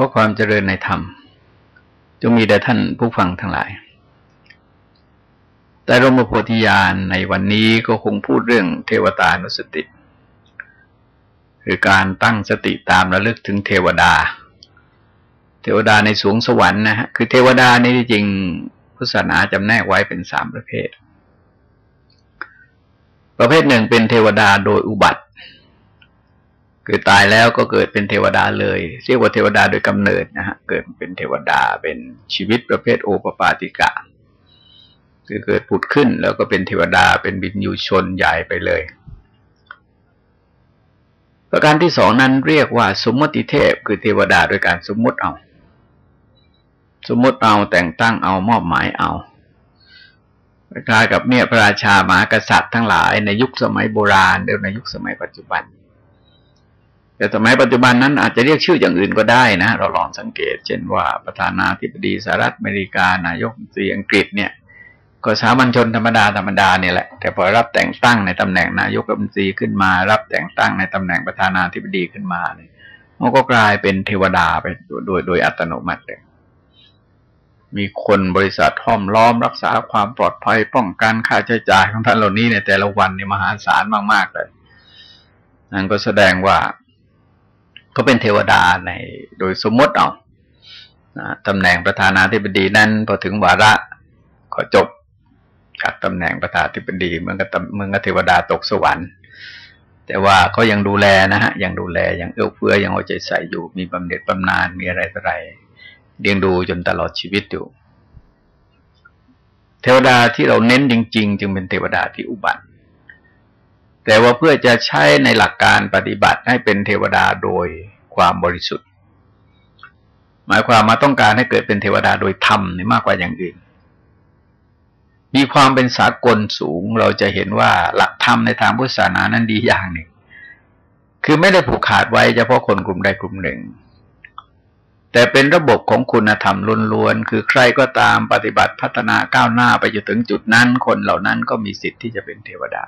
ขอความเจริญในธรรม จงมีแด่ท่านผู้ฟังทั้งหลาย แต่รมโพธิญาณในวันนี้ก็คงพูดเรื่องเทวตานุสติคือการตั้งสติตามระลึกถึงเทวดา เทวดาในสวงสวรรค์นะฮะคือเทวดานี่จริงพุทธศาสนาจำแนกไว้เป็นสามประเภท ประเภทหนึ่งเป็นเทวดาโดยอุบัติ คือตายแล้วก็เกิดเป็นเทวดาเลยเรียกว่าเทวดาโดยกำเนิดนะฮะเกิดเป็นเทวดาเป็นชีวิตประเภทโอปปาติกะคือเกิดผุดขึ้นแล้วก็เป็นเทวดาเป็นบินยูชนใหญ่ไปเลย ประการที่สองนั้นเรียกว่า สมมติเทพ คือเทวดาโดยการสมมติเอา สมมติเอาแต่งตั้งเอามอบหมายเอาคล้ายกับเนี่ยพระราชามหากษัตริย์ทั้งหลายในยุคสมัยโบราณหรือในยุคสมัยปัจจุบัน แต่สมัยปัจจุบันนั้นอาจจะเรียกชื่ออย่างอื่นก็ได้นะ เราลองสังเกต เช่นว่าประธานาธิบดีสหรัฐอเมริกา นายกรัฐมนตรีอังกฤษเนี่ยก็สามัญชนธรรมดาธรรมดาเนี่ยแหละ แต่พอรับแต่งตั้งในตำแหน่งนายกรัฐมนตรีขึ้นมา รับแต่งตั้งในตำแหน่งประธานาธิบดีขึ้นมาเนี่ยมันก็กลายเป็นเทวดาไปโดยโดยอัตโนมัติเลยมีคนบริษัทห้อมล้อมรักษาความปลอดภัยป้องกันค่าใช้จ่ายของท่านเหล่านี้ในแต่ละวันนี่มหาศาลมากๆเลยนั่นก็แสดงว่า เขาเป็นเทวดาในโดยสมมติเอาตำแหน่งประธานาธิบดีนั้นพอถึงวาระก็จบจากตำแหน่งประธานาธิบดีเมืองกับเมืองกับเทวดาตกสวรรค์ แต่ว่าเขายังดูแลนะฮะยังดูแลยังเอื้อเฟื้อยังเอาใจใส่อยู่ มีบำเหน็จบำนาญมีอะไรต่ออะไรเลี้ยงดูจนตลอดชีวิตอยู่ เทวดาที่เราเน้นจริง ๆ จึงเป็นเทวดาที่อุบัติ แต่ว่าเพื่อจะใช้ในหลักการปฏิบัติให้เป็นเทวดาโดยความบริสุทธิ์ หมายความมาต้องการให้เกิดเป็นเทวดาโดยธรรมนี่มากกว่าอย่างอื่น มีความเป็นสากลสูงเราจะเห็นว่าหลักธรรมในทางพุทธศาสนานั้นดีอย่างหนึ่ง คือไม่ได้ผูกขาดไว้เฉพาะคนกลุ่มใดกลุ่มหนึ่ง แต่เป็นระบบของคุณธรรมล้วนๆคือใครก็ตามปฏิบัติพัฒนาก้าวหน้าไปจนถึงจุดนั้น คนเหล่านั้นก็มีสิทธิ์ที่จะเป็นเทวดา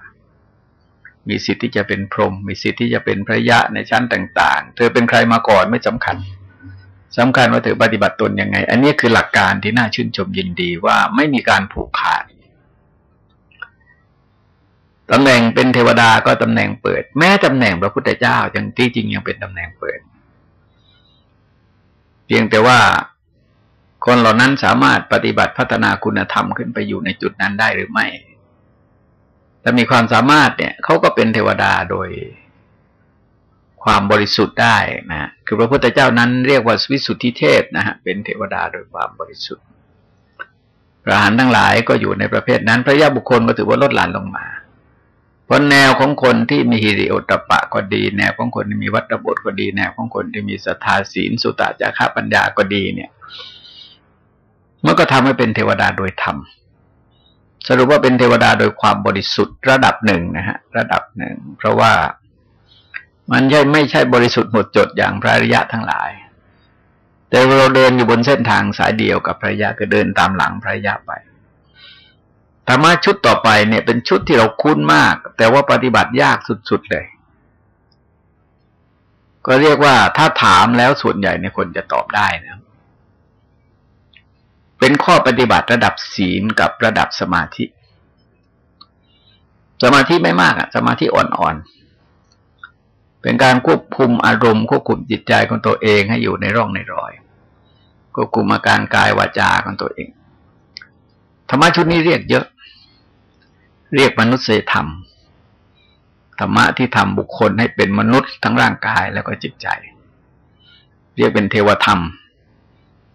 มีสิทธิ์ที่จะเป็นพรหมมีสิทธิ์ที่จะเป็นพระยะในชั้นต่าง ๆ เธอเป็นใครมาก่อนไม่สำคัญสำคัญว่าเธอปฏิบัติตนยังไง อันนี้คือหลักการที่น่าชื่นชมยินดีว่าไม่มีการผูกขาดตำแหน่งเป็นเทวดาก็ตำแหน่งเปิด แม้ตำแหน่งพระพุทธเจ้ายังที่จริงยังเป็นตำแหน่งเปิด เพียงแต่ว่าคนเหล่านั้นสามารถปฏิบัติพัฒนาคุณธรรมขึ้นไปอยู่ในจุดนั้นได้หรือไม่ ถ้ามีความสามารถเนี่ยเขาก็เป็นเทวดาโดยความบริสุทธิ์ได้นะคือพระพุทธเจ้านั้นเรียกว่าวิสุทธิเทพนะฮะเป็นเทวดาโดยความบริสุทธิ์พระหานทั้งหลายก็อยู่ในประเภทนั้น พระยาบุคคลก็ถือว่าลดหลั่นลงมา เพราะแนวของคนที่มีฮิริโอตปะก็ดี แนวของคนที่มีวัตบทก็ดี แนวของคนที่มีศรัทธาศีลสุตตะจาระปัญญาก็ดีเนี่ย มันก็ทำให้เป็นเทวดาโดยธรรม สรุปว่าเป็นเทวดาโดยความบริสุทธิ์ระดับหนึ่งนะฮะระดับหนึ่ง เพราะว่ามันใช่ไม่ใช่บริสุทธิ์หมดจดอย่างพระริยะทั้งหลาย แต่เราเดินอยู่บนเส้นทางสายเดียวกับพระยะก็เดินตามหลังพระยะไปธรรมะชุดต่อไปเนี่ยเป็นชุดที่เราคุ้นมาก แต่ว่าปฏิบัติยากสุดๆเลย ก็เรียกว่าถ้าถามแล้วส่วนใหญ่ในคนจะตอบได้นะ เป็นข้อปฏิบัติระดับศีลกับระดับสมาธิ สมาธิไม่มากอะสมาธิอ่อนๆ เป็นการควบคุมอารมณ์ควบคุมจิตใจของตัวเองให้อยู่ในร่องในรอยควบคุมอาการกายวาจาของตัวเองธรรมะชุดนี้เรียกเยอะ เรียกมนุษยธรรมธรรมะที่ทำบุคคลให้เป็นมนุษย์ทั้งร่างกายแล้วก็จิตใจ เรียกเป็นเทวธรรม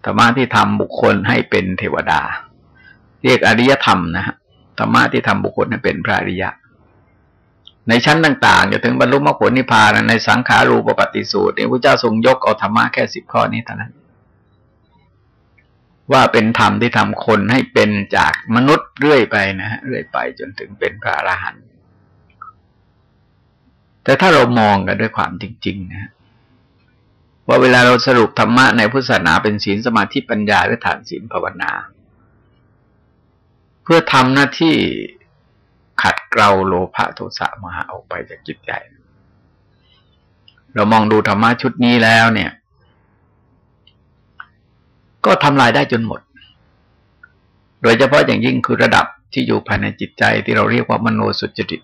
ธรรมะที่ทำบุคคลให้เป็นเทวดา เรียกอริยธรรมนะฮะธรรมะที่ทำบุคคลให้เป็นพระอริยะ ในชั้นต่างๆจนถึงบรรลุมรรคผลนิพพานในสังขารูปปฏิสูตรนี่พระเจ้าทรงยกเอาธรรมะแค่สิบข้อนี้เท่านั้น ว่าเป็นธรรมที่ทำคนให้เป็นจากมนุษย์เรื่อยไปนะฮะเรื่อยไปจนถึงเป็นพระอรหันต์แต่ถ้าเรามองกันด้วยความจริงๆนะ ว่าเวลาเราสรุปธรรมะในพุทธศาสนาเป็นศีลสมาธิปัญญาหรือฐานศีลภาวนา เพื่อทำหน้าที่ขัดเกลาโลภะโทสะมหาออกไปจากจิตใจ เรามองดูธรรมะชุดนี้แล้วเนี่ย ก็ทำลายได้จนหมด โดยเฉพาะอย่างยิ่งคือระดับที่อยู่ภายในจิตใจที่เราเรียกว่ามโนสุจริต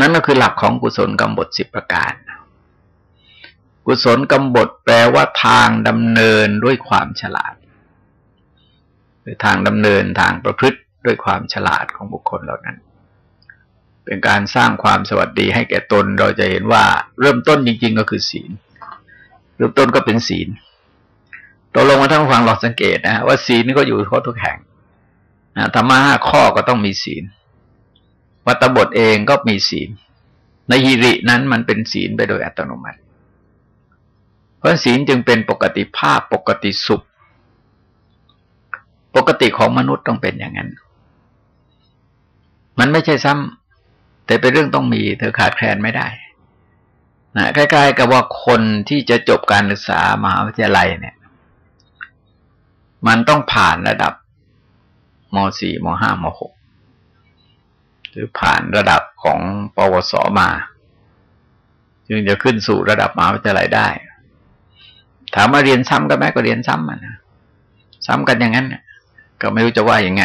นั่นก็คือหลักของกุศลกรรมบทสิบประการ กุศลกรรมบทแปลว่าทางดำเนินด้วยความฉลาดหรือทางดำเนินทางประพฤติด้วยความฉลาดของบุคคลเหล่านั้น เป็นการสร้างความสวัสดีให้แก่ตนเราจะเห็นว่า เริ่มต้นจริง ๆ ก็คือศีล เริ่มต้นก็เป็นศีลตกลงมาทั้งฟังลองสังเกตนะว่าศีลนี่ก็อยู่ข้อทุกแห่งธรรมะห้าข้อก็ต้องมีศีล วัตบทเองก็มีศีล ในฮิรินั้นมันเป็นศีลไปโดยอัตโนมัติ ราะศีลจึงเป็นปกติภาพปกติสุข ปกติของมนุษย์ต้องเป็นอย่างนั้น มันไม่ใช่ซ้ำแต่เป็นเรื่องต้องมี เธอขาดแคลนไม่ได้นะใกล้ๆกับว่าคนที่จะจบการศึกษามหาวิทยาลัยเนี่ย มันต้องผ่านระดับม .4 ม .5 ม .6 รือผ่านระดับของปวสมา จึงจะขึ้นสู่ระดับมหาวิทยาลัยได้ ถามมาเรียนซ้ำกันไหมก็เรียนซ้ำนนะซ้ำกันอย่างนั้นก็ไม่รู้จะว่ายังไง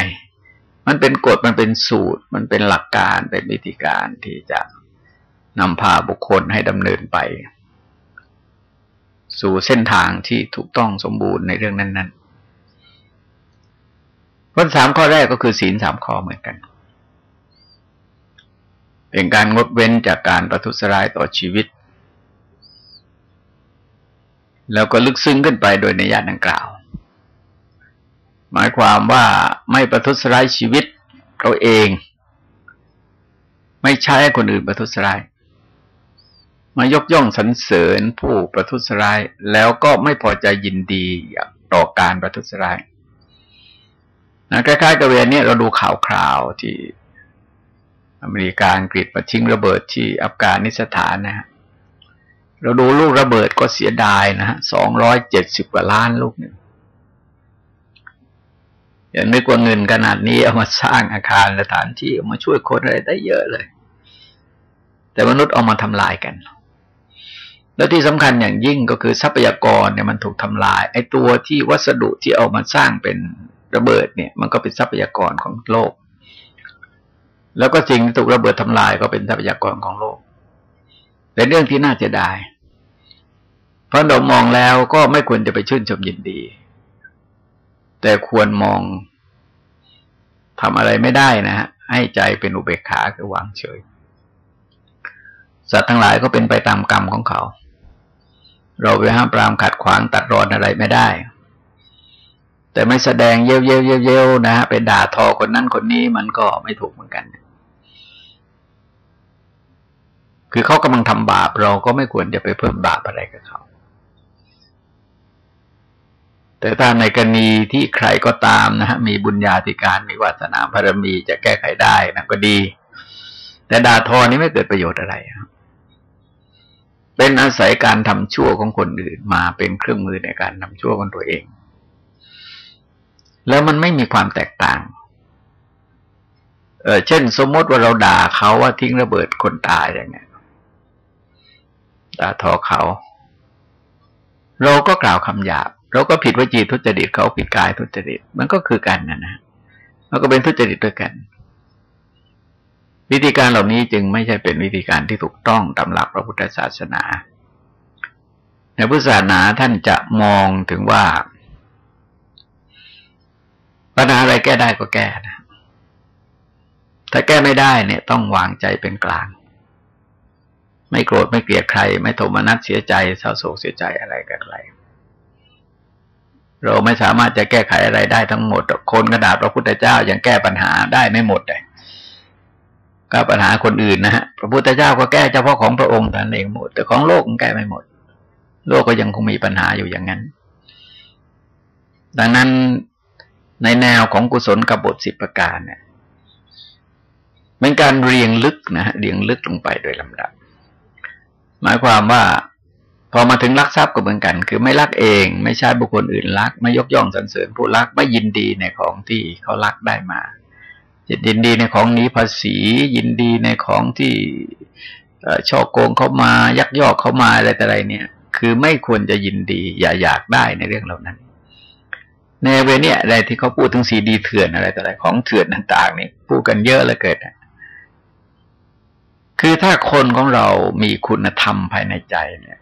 มันเป็นกฎมันเป็นสูตร มันเป็นหลักการเป็นวิธีการที่จะนำพาบุคคลให้ดำเนินไป สู่เส้นทางที่ถูกต้องสมบูรณ์ในเรื่องนั้นๆข้อสามข้อแรกก็คือศีลสามข้อเหมือนกัน เป็นการงดเว้นจากการประทุษร้ายต่อชีวิต แล้วก็ลึกซึ้งขึ้นไปโดยในญาติดังกล่าว หมายความว่าไม่ประทุษร้ายชีวิตเราเอง ไม่ใช้คนอื่นประทุษร้าย มายกย่องสรรเสริญผู้ประทุษร้าย แล้วก็ไม่พอใจยินดีต่อการประทุษร้ายนะคล้ายๆกับเวลานี้เราดูข่าวคราวที่อเมริกาอังกฤษมาทิ้งระเบิดที่อัฟกานิสถานนะฮะ เราดูลูกระเบิดก็เสียดายนะฮะสองร้อยเจ็ดสิบกว่าล้านลูกหนึ่งย่างนึกว่าเงินขนาดนี้เอามาสร้างอาคารสถานที่เอามาช่วยคนอะไรได้เยอะเลย แต่มนุษย์เอามาทำลายกัน แล้วที่สำคัญอย่างยิ่งก็คือทรัพยากรเนี่ยมันถูกทำลาย ไอ้ตัวที่วัสดุที่เอามาสร้างเป็นระเบิดเนี่ย มันก็เป็นทรัพยากรของโลก แล้วก็สิ่งที่ถูกระเบิดทำลายก็เป็นทรัพยากรของโลกเป็นเรื่องที่น่าเจะได้ เพราะเรามองแล้วก็ไม่ควรจะไปชื่นชมยินดี แต่ควรมองทำอะไรไม่ได้นะฮะให้ใจเป็นอุเบกขาคือวางเฉย สัตว์ทั้งหลายก็เป็นไปตามกรรมของเขา เราไปห้ามปรามขัดขวางตัดรอนอะไรไม่ได้ แต่ไม่แสดงเย้ยวเย้ยวเย้ยวนะฮะไปด่าทอคนนั้นคนนี้มันก็ไม่ถูกเหมือนกัน คือเขากำลังทำบาปเราก็ไม่ควรจะไปเพิ่มบาปอะไรกับเขา แต่ถ้าในกรณีที่ใครก็ตามนะฮะมีบุญญาธิการมีวาสนาบารมีจะแก้ไขได้นะก็ดี แต่ด่าทอนี้ไม่เกิดประโยชน์อะไรครับเป็นอาศัยการทำชั่วของคนอื่นมาเป็นเครื่องมือในการทำชั่วของตัวเอง แล้วมันไม่มีความแตกต่างเออเช่น สมมติว่าเราด่าเขาว่าทิ้งระเบิดคนตายอย่างเงี้ยด่าทอเขา เราก็กล่าวคำหยาบ เราก็ผิดวจีทุจริตเขาผิดกายทุจริตมันก็คือกันนะนะมันก็เป็นทุจริตด้วยกัน วิธีการเหล่านี้จึงไม่ใช่เป็นวิธีการที่ถูกต้องตามหลักพระพุทธศาสนา ในพุทธศาสนาท่านจะมองถึงว่าปัญหาอะไรแก้ได้ก็แก้นะถ้าแก้ไม่ได้เนี่ย ต้องวางใจเป็นกลาง ไม่โกรธไม่เกลียดใคร ไม่โทมนัสเสียใจเศร้าโศกเสียใจอะไรกับใคร เราไม่สามารถจะแก้ไขอะไรได้ทั้งหมด คนกระดาษพระพุทธเจ้ายังแก้ปัญหาได้ไม่หมดเลยก็ปัญหาคนอื่นนะฮะพระพุทธเจ้าก็แก้เฉพาะของพระองค์แต่เองหมด แต่ของโลกมันแก้ไม่หมด โลกก็ยังคงมีปัญหาอยู่อย่างนั้น ดังนั้นในแนวของกุศลกบฏสิบประการเนี่ยเป็นการเรียงลึกนะฮะเรียงลึกลงไปโดยลำดับ หมายความว่า พอมาถึงลักทรัพย์ก็เหมือนกัน คือไม่ลักเอง ไม่ใช่บุคคลอื่นลัก ไม่ยกย่องสรรเสริญผู้ลักไม่ยินดีในของที่เขาลักได้มายินดีในของนี้ภาษี ยินดีในของที่ช่อโกงเขามายักยอกเขามาอะไรแต่ไรเนี่ย คือไม่ควรจะยินดี อย่าอยากได้ในเรื่องเหล่านั้น ในเวเนี่ยอะไรที่เขาพูดถึงสีดีเถื่อนอะไรต่ออะไรของเถื่อนต่างๆนี่พูดกันเยอะเลยเกิดคือถ้าคนของเรามีคุณธรรมภายในใจเนี่ย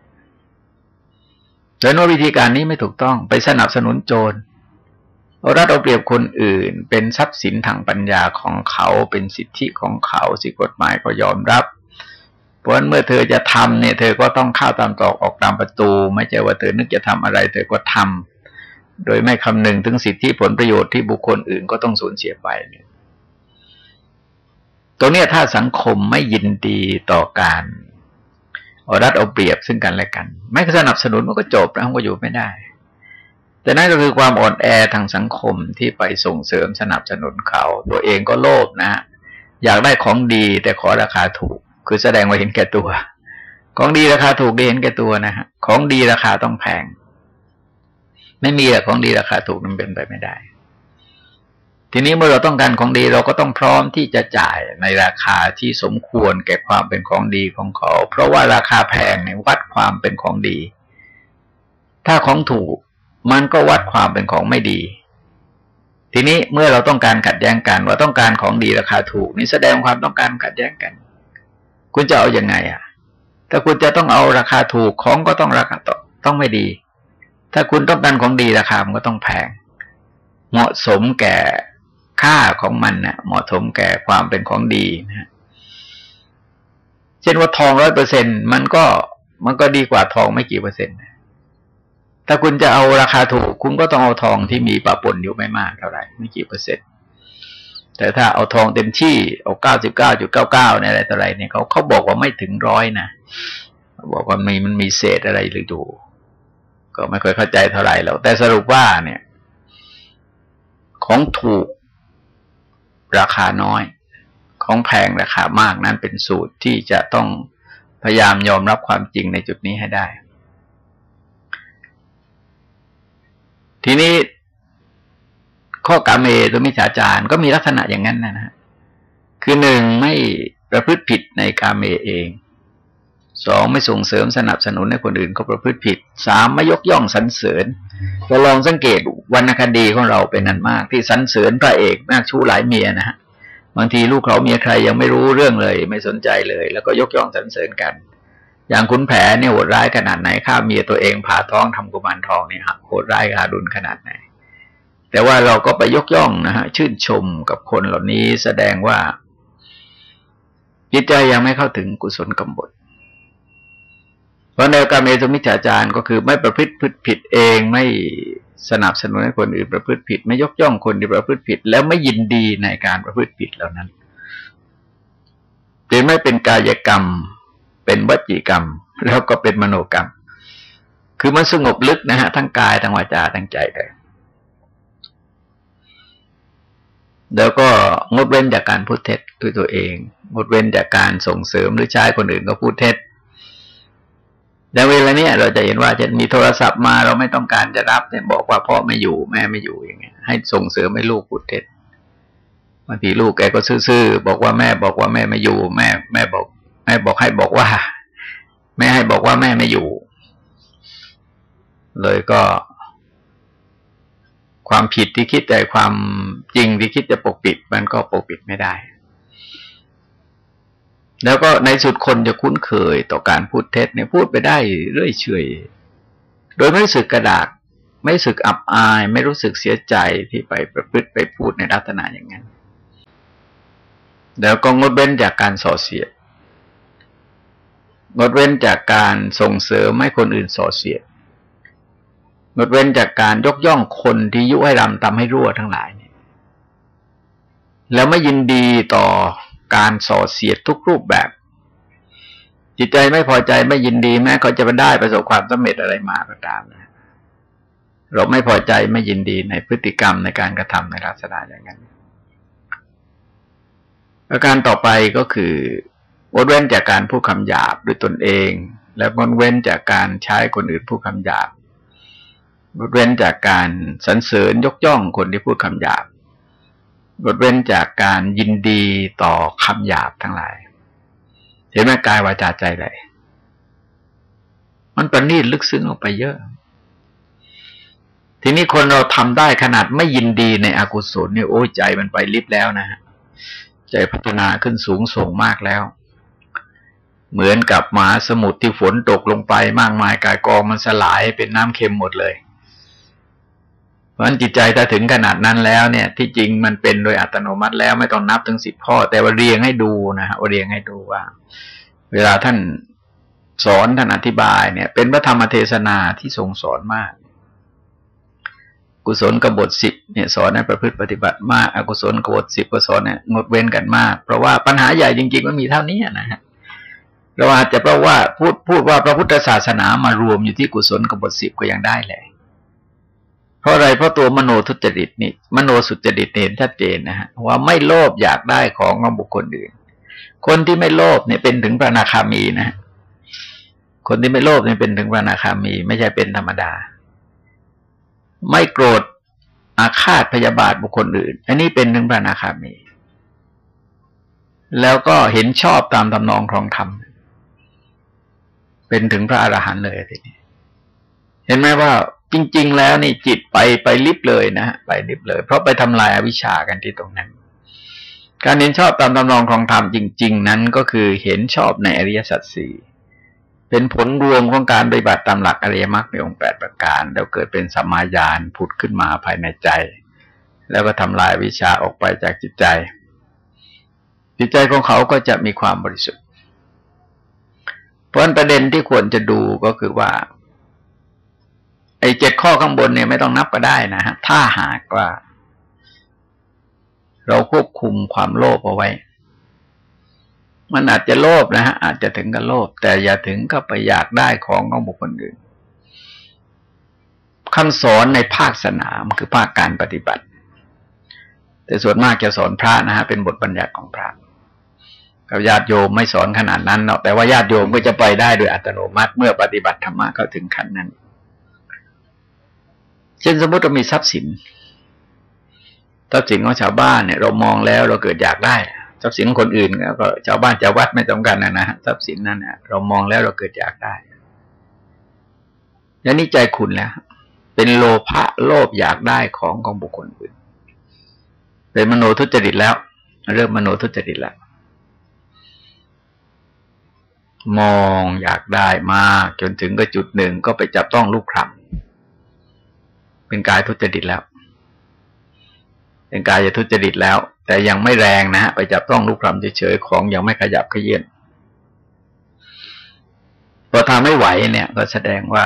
แล้วว่าวิธีการนี้ไม่ถูกต้องไปสนับสนุนโจรเอารัดเอาเปรียบคนอื่น เป็นทรัพย์สินทางปัญญาของเขาเป็นสิทธิของเขาสิกฎหมายก็ยอมรับ เพราะฉะนั้นเมื่อเธอจะทำเนี่ย เธอก็ต้องเข้าตามตอกออกตามประตู ไม่ใช่ว่าเธอนึกจะทำอะไร เธอก็ทำโดยไม่คำนึงถึงสิทธิผลประโยชน์ที่บุคคลอื่นก็ต้องสูญเสียไปเนี่ยตรงนี้ถ้าสังคมไม่ยินดีต่อการ รัดเอาเปรียบซึ่งกันและกัน ไม่สนับสนุนมันก็จบแล้วมันก็อยู่ไม่ได้ แต่นั่นก็คือความอ่อนแอทางสังคมที่ไปส่งเสริมสนับสนุนเขา ตัวเองก็โลภนะอยากได้ของดีแต่ขอราคาถูก คือแสดงว่าเห็นแก่ตัว ของดีราคาถูกเห็นแก่ตัวนะฮะของดีราคาต้องแพง ไม่มีของดีราคาถูกมันเป็นไปไม่ได้ ทีนี้เมื่อเราต้องการของดีเราก็ต้องพร้อมที่จะจ่ายในราคาที่สมควรแก่ความเป็นของดีของเขา เพราะว่าราคาแพงเนี่ยวัดความเป็นของดี ถ้าของถูกมันก็วัดความเป็นของไม่ดี ทีนี้เมื่อเราต้องการขัดแย้งกัน ว่าต้องการของดีราคาถูก นี่แสดงความต้องการขัดแย้งกัน คุณจะเอาอยัางไงอะ ถ้าคุณจะต้องเอาราคาถูกของก็ต้องราคาต้องไม่ดี ถ้าคุณต้องการของดีราคามันก็ต้องแพง เหมาะสมแก่ ค่าของมันนะ่ะเหมาะสมแก่ความเป็นของดีนะเช่นว่าทองร้อยเปอร์เซ็นมันก็มันก็ดีกว่าทองไม่กี่เปอร์เซ็นต์ถ้าคุณจะเอาราคาถูก คุณก็ต้องเอาทองที่มีปะปนอยู่ไม่มากเท่าไหร่ไม่กี่เปอร์เซ็นต์แต่ถ้าเอาทองเต็มที่เอาเก้าสิบเก้าจุดเก้าเก้าในอะไรต่ออะไรเนี่ยเขาเขาบอกว่าไม่ถึงร้อยนะบอกว่ามีมันมีเศษอะไรหรือดู ก็ไม่ค่อยเข้าใจเท่าไหร่แล้วแต่สรุปว่าเนี่ย ของถูก ราคาน้อย ของแพงราคามากนั้นเป็นสูตรที่จะต้องพยายามยอมรับความจริงในจุดนี้ให้ได้ ทีนี้ข้อกาเมตุมิจฉาจารก็มีลักษณะอย่างนั้นนะฮะคือหนึ่งไม่ประพฤติผิดในกาเมเอง สองไม่ส่งเสริมสนับสนุนให้คนอื่นเขาประพฤติผิดสามไม่ยกย่องสรรเสริญเราลองสังเกตวรรณคดีของเราเป็นนันมาก ที่สรรเสริญพระเอกมากชู้หลายเมียนะฮะบางทีลูกเขาเมียใครยังไม่รู้เรื่องเลย ไม่สนใจเลย แล้วก็ยกย่องสรรเสริญกัน อย่างคุณแผลเนี่ยโหดร้ายขนาดไหนฆ่าเมียตัวเองผ่าท้องทำกุมารทองเนี่ยโหดร้ายอาดุลขนาดไหน แต่ว่าเราก็ไปยกย่องนะฮะชื่นชมกับคนเหล่านี้แสดงว่าจิตใจยังไม่เข้าถึงกุศลกำบด พราะแนวการเมตุมิจฉาจารก็คือไม่ประพฤติผิดเองไม่สนับสนุนให้คนอื่นประพฤติผิด ไม่ยกย่องคนที่ประพฤติผิด แล้วไม่ยินดีในการประพฤติผิดเหล่านั้นเป็นไม่เป็นกายกรรม เป็นวจีกรรม แล้วก็เป็นมโนกรรม คือมันสงบลึกนะฮะทั้งกายทั้งวาจาทั้งใจเลยแล้วก็งดเว้นจากการพูดเท็จด้วยตัวเองงดเว้นจากการส่งเสริมหรือใช้คนอื่นก็พูดเท็จ แต่เวลาเนี้ยเราจะเห็นว่าจะมีโทรศัพท์มาเราไม่ต้องการจะรับเนี่บอกว่าพ่อไม่อยู่แม่ไม่อยู่อย่างเงี้ย ให้ส่งเสริมให้ลูกพูดเท็จบางทีลูกแกก็ซื่อๆบอกว่าแม่บอกว่าแม่ไม่อยู่ แม่ แม่บอกแม่บอกให้บอกว่า แม่ให้บอกว่าแม่ไม่อยู่ เลยก็ ความผิดที่คิดแต่ความจริงที่คิดจะปกปิด มันก็ปกปิดไม่ได้ แล้วก็ในสุดคนจะคุ้นเคยต่อการพูดเท็จเนี่ยพูดไปได้เรื่อยเฉยโดยไม่รู้สึกกระดากไม่รู้สึกอับอาย ไม่รู้สึกเสียใจที่ไปประพฤติไปพูดในลักษณะอย่างนั้น แล้วก็งดเว้นจากการส่อเสียด งดเว้นจากการส่งเสริมให้คนอื่นส่อเสียด งดเว้นจากการยกย่องคนที่ยุให้รำทำให้รั่วทั้งหลายนี่ยแล้วไม่ยินดีต่อ การส่อเสียดทุกรูปแบบ จิตใจไม่พอใจไม่ยินดีแม้เขาจะไปได้ประสบความสำเร็จอะไรมาก็ตามนะเราไม่พอใจไม่ยินดีในพฤติกรรมในการกระทำในลักษณะอย่างนั้นประการต่อไปก็คืองดเว้นจากการพูดคำหยาบด้วยตนเอง และงดเว้นจากการใช้คนอื่นพูดคำหยาบงดเว้นจากการสรรเสริญยกย่องคนที่พูดคำหยาบ งดเว้นจากการยินดีต่อคำหยาบทั้งหลาย เห็นไหมกายวาจาใจเลยมันประณีตลึกซึ้งออกไปเยอะ ทีนี้คนเราทำได้ขนาดไม่ยินดีในอกุศลเนี่ยโอ้ใจมันไปลิบแล้วนะฮะใจพัฒนาขึ้นสูงส่งมากแล้ว เหมือนกับหมาสมุทรที่ฝนตกลงไปมากมายกายกองมันสลายเป็นน้ำเค็มหมดเลย ราะฉะนั้นจิตใจถ้าถึงขนาดนั้นแล้วเนี่ย ที่จริงมันเป็นโดยอัตโนมัติแล้วไม่ต้องนับถึงสิบข้อ แต่ว่าเรียงให้ดูนะฮะเรียงให้ดูว่า เวลาท่านสอนท่านอธิบายเนี่ย เป็นพระธรรมเทศนาที่ทรงสอนมาก กุศลกบฏสิบเนี่ยสอนให้ประพฤติปฏิบัติมาก อกุศลกบฏสิบก็สอนเนี่ยงดเว้นกันมาก เพราะว่าปัญหาใหญ่จริงๆมันมีเท่านี้นะฮะเราอาจจะเพราะว่าพูดพูดว่าพระพุทธศาสนามารวมอยู่ที่กุศลกบฏสิบก็ยังได้เลย ราะอะไรเพราะตัวมโนทุจริตนี่มโนสุจริตเห็นชัดเจนนะฮะว่าไม่โลภอยากได้ของของบุคคลอื่น คนที่ไม่โลภเนี่ยเป็นถึงพระนาคามีนะ คนที่ไม่โลภเนี่ยเป็นถึงพระนาคามี ไม่ใช่เป็นธรรมดา ไม่โกรธอาฆาตพยาบาทบุคคลอื่น อันนี้เป็นถึงพระนาคามี แล้วก็เห็นชอบตามตำนองครองธรรมเป็นถึงพระอรหันต์เลยทีนี้เห็นไหมว่า จริง ๆ แล้วนี่จิตไปไปลิบเลยนะไปลิบเลย เพราะไปทำลายอาวิชชากันที่ตรงนั้น การเห็นชอบตามตำนองครองธรรมจริง ๆ นั้นก็คือเห็นชอบในอริยสัจสี่เป็นผลรวมของการปฏิบัติตามหลักอริยมรรคในองค์แปดประการ แล้วเกิดเป็นสัมมาญาณผุดขึ้นมาภายในใจ แล้วก็ทำลายวิชาออกไปจากจิตใจ จิตใจของเขาก็จะมีความบริสุทธิ์เพราะประเด็นที่ควรจะดูก็คือว่า ไอ้เจ็ดข้อข้างบนเนี่ยไม่ต้องนับก็ได้นะฮะถ้าหากว่า เราควบคุมความโลภเอาไว้ มันอาจจะโลภนะฮะอาจจะถึงกับโลภแต่อย่าถึงก็ไปอยากได้ของของบุคคลอื่นคำสอนในภาคสนามคือภาคการปฏิบัติ แต่ส่วนมากจะสอนพระนะฮะเป็นบทบัญญัติของพระกับญาติโยมไม่สอนขนาดนั้นเนาะแต่ว่าญาติโยมก็จะไปได้โดยอัตโนมัติเมื่อปฏิบัติธรรมะเข้าถึงขั้นนั้น เช่นสมมติเรามีทรัพย์สิน ทรัพย์สินของชาวบ้านเนี่ยเรามองแล้วเราเกิดอยากได้ ทรัพย์สินของคนอื่นก็ชาวบ้านชาววัดไม่ต้องกันนะนะทรัพย์สินนั้นเนี่ยเรามองแล้วเราเกิดอยากได้แล้วนี่ใจคุณแล้วเป็นโลภะโลภอยากได้ของของบุคคลอื่น เป็นมโนทุจริตแล้ว เริ่มมโนทุจริตแล้ว มองอยากได้มาก จนถึงก็จุดหนึ่งก็ไปจับต้องลูกคำ เป็นกายทุจริตแล้ว เป็นกายจะทุจริตแล้ว แต่ยังไม่แรงนะฮะไปจับต้องลูกคำเฉยๆของยังไม่ขยับขยื่นพอทำไม่ไหวเนี่ย ก็แสดงว่า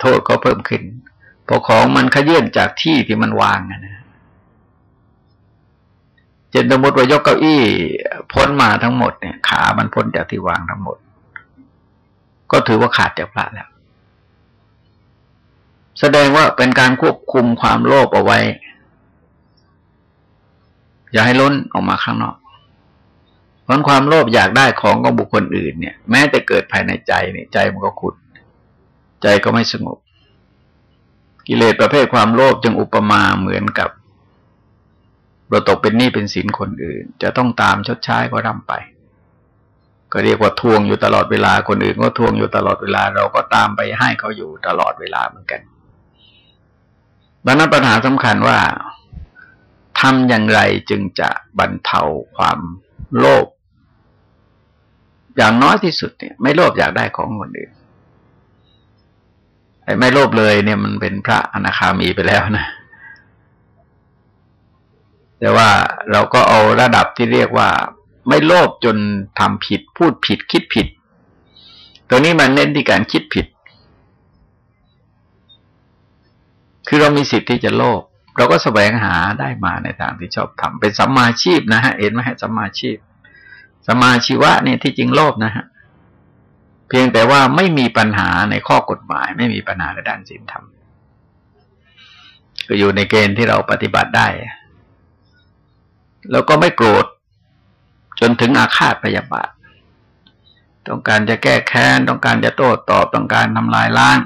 โทษก็เพิ่มขึ้นพอของมันขยื่นจากที่ที่มันวางนะเจนสมมติว่ายกเก้าอี้พ้นมาทั้งหมดเนี่ย ขามันพ้นจากที่วางทั้งหมด ก็ถือว่าขาดจากพระแล้ว แสดงว่าเป็นการควบคุมความโลภเอาไว้ อย่าให้ล้นออกมาข้างนอกเพราะความโลภอยากได้ของของบุคคลอื่นเนี่ย แม้แต่เกิดภายในใจเนี่ยใจมันก็ขุด ใจก็ไม่สงบ กิเลสประเภทความโลภจึงอุปมาเหมือนกับเราตกเป็นหนี้เป็นสินคนอื่น จะต้องตามชดใช้ก็ร่ำไป ก็เรียกว่าทวงอยู่ตลอดเวลาคนอื่นก็ทวงอยู่ตลอดเวลา เราก็ตามไปให้เขาอยู่ตลอดเวลาเหมือนกัน ดังนั้นปัญหาสำคัญว่าทำอย่างไรจึงจะบรรเทาความโลภอย่างน้อยที่สุดเนี่ย ไม่โลภอยากได้ของคนอื่นไอ้ไม่โลภเลยเนี่ยมันเป็นพระอนาคามีไปแล้วนะ แต่ว่าเราก็เอาระดับที่เรียกว่า ไม่โลภจนทำผิดพูดผิดคิดผิด ตัวนี้มันเน้นที่การคิดผิด คือเรามีสิทธิ์ที่จะโลภเราก็แสวงหาได้มาในทางที่ชอบทำเป็นสัมมาชีพนะฮะเห็นไหมฮะสัมมาชีพสัมมาชีวะเนี่ยที่จริงโลภนะฮะเพียงแต่ว่าไม่มีปัญหาในข้อกฎหมาย ไม่มีปัญหาในด้านศีลธรรมก็อยู่ในเกณฑ์ที่เราปฏิบัติได้ แล้วก็ไม่โกรธจนถึงอาฆาตพยาบาท ต้องการจะแก้แค้น ต้องการจะโต้ตอบ ต้องการทำลายล้าง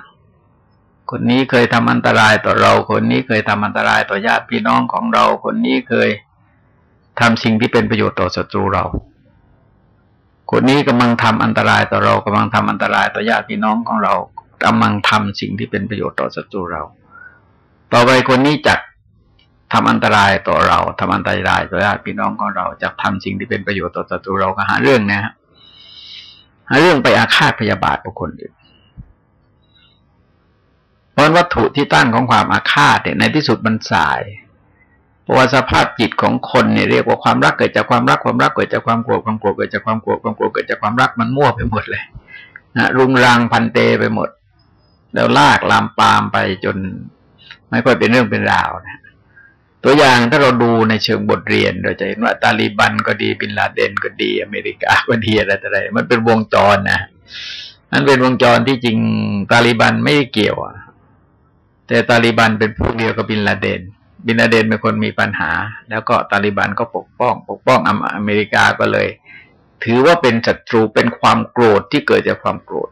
คนนี้เคยทำอันตรายต่อเรา คนนี้เคยทำอันตรายต่อญาติพี่น้องของเรา คนนี้เคยทำสิ่งที่เป็นประโยชน์ต่อศัตรูเรา คนนี้กำลังทำอันตรายต่อเรากำลังทำอันตรายต่อญาติพี่น้องของเรากำลังทำสิ่งที่เป็นประโยชน์ต่อศัตรูเรา ต่อไปคนนี้จะทำอันตรายต่อเราทำอันตรายต่อญาติพี่น้องของเราจะทำสิ่งที่เป็นประโยชน์ต่อศัตรูเราก็หาเรื่องนะฮะหาเรื่องไปอาฆาตพยาบาทบุคคลอื่น ราะวัตถุที่ตั้งของความอาฆาตเนี่ยในที่สุดมันสายเพราะว่าสภาพจิตของคนเนี่ยเรียกว่าความรักเกิดจากความรักความรักเกิดจากความโกรธความโกรธเกิดจากความโกรธความโกรธเกิดจากความรักมันมั่วไปหมดเลยนะรุงรังพันเตไปหมด แล้วลากลามปามไปจน ไม่ค่อยเป็นเรื่องเป็นราวนะตัวอย่างถ้าเราดูในเชิงบทเรียนเราจะเห็นว่าตาลีบันก็ดีบินลาเดนก็ดี อเมริกาก็ดีอะไรต่ออะไรมันเป็นวงจรนะมันเป็นวงจรที่จริงตาลีบันไม่เกี่ยว แต่ตาลีบันเป็นพวกเดียวกับบินลาเดน บินลาเดนเป็นคนมีปัญหา แล้วก็ตาลีบันก็ปกป้อง ปกป้องอเมริกาก็เลย ถือว่าเป็นศัตรูเป็นความโกรธที่เกิดจากความโกรธ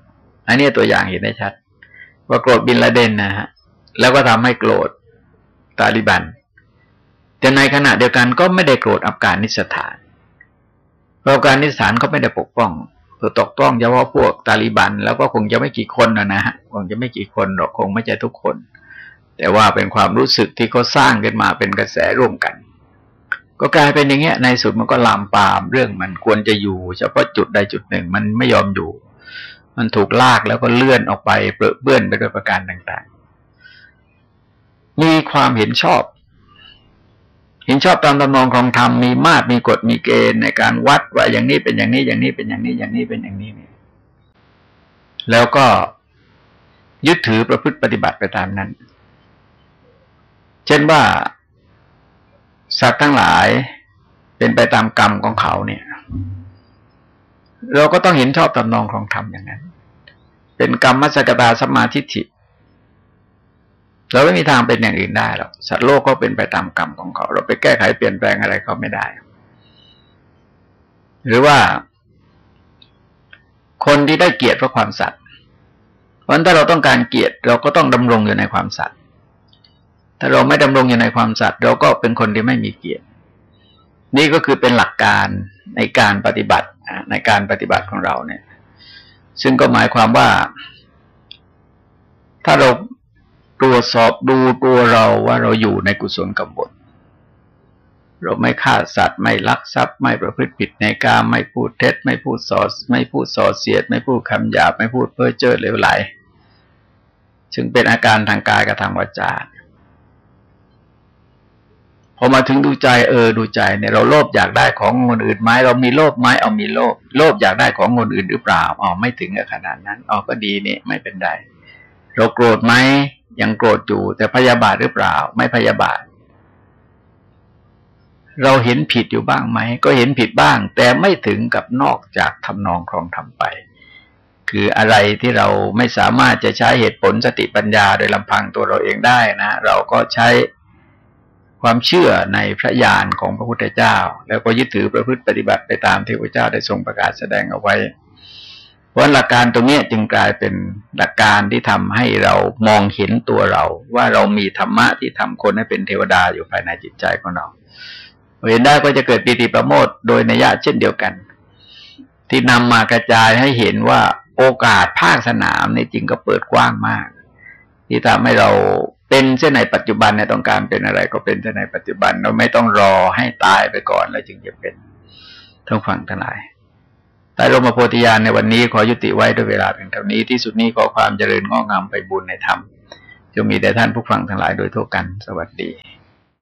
อันนี้ตัวอย่างเห็นได้ชัด ว่าโกรธบินลาเดนนะฮะ แล้วก็ทำให้โกรธตาลีบัน แต่ในขณะเดียวกันก็ไม่ได้โกรธอัฟกานิสถานเพราะอัฟกานิสถานเขาไม่ได้ปกป้องือตกต้องเฉพาะพวกตาลีบัน แล้วก็คงจะไม่กี่คนนะนะฮะคงจะไม่กี่คนหรอกคงไม่ใช่ทุกคน แต่ว่าเป็นความรู้สึกที่เขาสร้างขึ้นมาเป็นกระแสร่วมกัน ก็กลายเป็นอย่างเงี้ยในสุดมันก็ลามปามเรื่องมันควรจะอยู่ เฉพาะจุดใดจุดหนึ่งมันไม่ยอมอยู่ มันถูกลากแล้วก็เลื่อนออกไปเปรอเบื้อนไปด้วยประการต่างๆ มีความเห็นชอบ เห็นชอบตามตำนองของธรรมมีมาตรมีกฎมีเกณฑ์ในการวัดว่าอย่างนี้เป็นอย่างนี้อย่างนี้เป็นอย่างนี้อย่างนี้เป็นอย่างนี้เนี่ยแล้วก็ยึดถือประพฤติปฏิบัติไปตามนั้น เช่นว่า สัตว์ทั้งหลายเป็นไปตามกรรมของเขาเนี่ย เราก็ต้องเห็นชอบตามนองของธรรมอย่างนั้น เป็นกรรมมัสกตาสมาธิิเราไม่มีทางเป็นอย่างอื่นได้หรอกสัตว์โลกก็เป็นไปตามกรรมของเขา เราไปแก้ไขเปลี่ยนแปลงอะไรเขาไม่ได้ หรือว่า คนที่ได้เกียรติเพราะความสัตย์เพราะถ้าเราต้องการเกียรติเราก็ต้องดำรงอยู่ในความสัตย์ ถ้าเราไม่ดำรงอยู่ในความสัตย์เราก็เป็นคนที่ไม่มีเกียรติ นี่ก็คือเป็นหลักการในการปฏิบัติในการปฏิบัติของเราเนี่ย ซึ่งก็หมายความว่า ถ้าเราตรวจสอบดูตัวเราว่าเราอยู่ในกุศลกรรมบทเราไม่ฆ่าสัตว์ไม่ลักทรัพย์ ไม่ประพฤติผิดในการไม่พูดเท็จ ไม่พูดสอไม่พูดส่อเสียด ไม่พูดคำหยาบไม่พูดเพ้อเจ้อเลวไหลซึงเป็นอาการทางกายกับทางวาจา อมาถึงดูใจเออดูใจเนี่ยเราโลภอยากได้ของคนอื่นไหมเรามีโลภไหมเอามีโลภโลภอยากได้ของคนอื่นหรือเปล่าอ๋อไม่ถึงขนาดนั้นอ๋อก็ดีนี่ไม่เป็นไรเราโกรธไหมยังโกรธอยู่ แต่พยาบาทหรือเปล่า ไม่พยาบาท เราเห็นผิดอยู่บ้างไหมก็เห็นผิดบ้าง แต่ไม่ถึงกับนอกจากทำนองครองทำไป คืออะไรที่เราไม่สามารถจะใช้เหตุผลสติปัญญาโดยลำพังตัวเราเองได้นะ เราก็ใช้ ความเชื่อในพระญาณของพระพุทธเจ้า แล้วก็ยึดถือประพฤติปฏิบัติไปตามที่พระเจ้าได้ทรงประกาศแสดงเอาไว้เพราะหลักการตรงนี้จึงกลายเป็นหลักการที่ทำให้เรามองเห็นตัวเรา ว่าเรามีธรรมะที่ทำคนให้เป็นเทวดาอยู่ภายในจิตใจของเราเห็นได้ก็จะเกิดปีติประโมทโดยนัยะเช่นเดียวกัน ที่นำมากระจายให้เห็นว่าโอกาสภาคสนามในจริงก็เปิดกว้างมาก ที่ทำให้เรา เป็นเช่นในปัจจุบันในต้องการเป็นอะไรก็เป็นเช่นในปัจจุบันเราไม่ต้องรอให้ตายไปก่อนแล้วจึงจะเป็นทั้งฝั่งทั้งหลายแต่รมโพธิญาณในวันนี้ขอยุติไว้ด้วยเวลาเพียงเท่านี้ที่สุดนี้ขอความเจริญงอกงามไปบุญในธรรมจะมีแด่ท่านผู้ฟังทั้งหลายโดยทั่วกัน สวัสดี